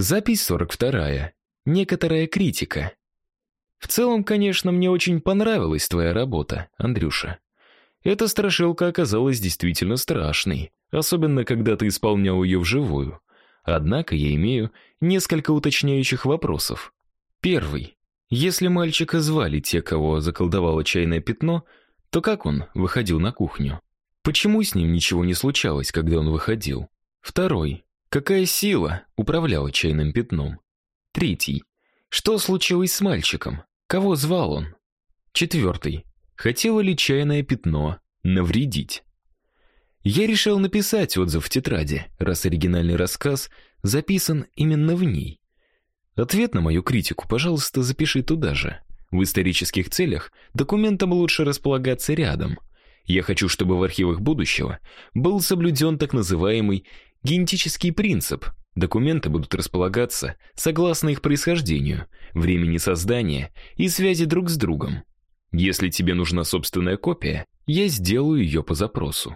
Запись 42. Некоторая критика. В целом, конечно, мне очень понравилась твоя работа, Андрюша. Эта страшилка оказалась действительно страшной, особенно когда ты исполнял ее вживую. Однако я имею несколько уточняющих вопросов. Первый. Если мальчика звали те, кого заколдовало чайное пятно, то как он выходил на кухню? Почему с ним ничего не случалось, когда он выходил? Второй. Какая сила управляла чайным пятном? Третий. Что случилось с мальчиком? Кого звал он? Четвертый. Хотело ли чайное пятно навредить? Я решил написать отзыв в тетради, раз оригинальный рассказ записан именно в ней. Ответ на мою критику, пожалуйста, запиши туда же. В исторических целях документам лучше располагаться рядом. Я хочу, чтобы в архивах будущего был соблюден так называемый генетический принцип. Документы будут располагаться согласно их происхождению, времени создания и связи друг с другом. Если тебе нужна собственная копия, я сделаю ее по запросу.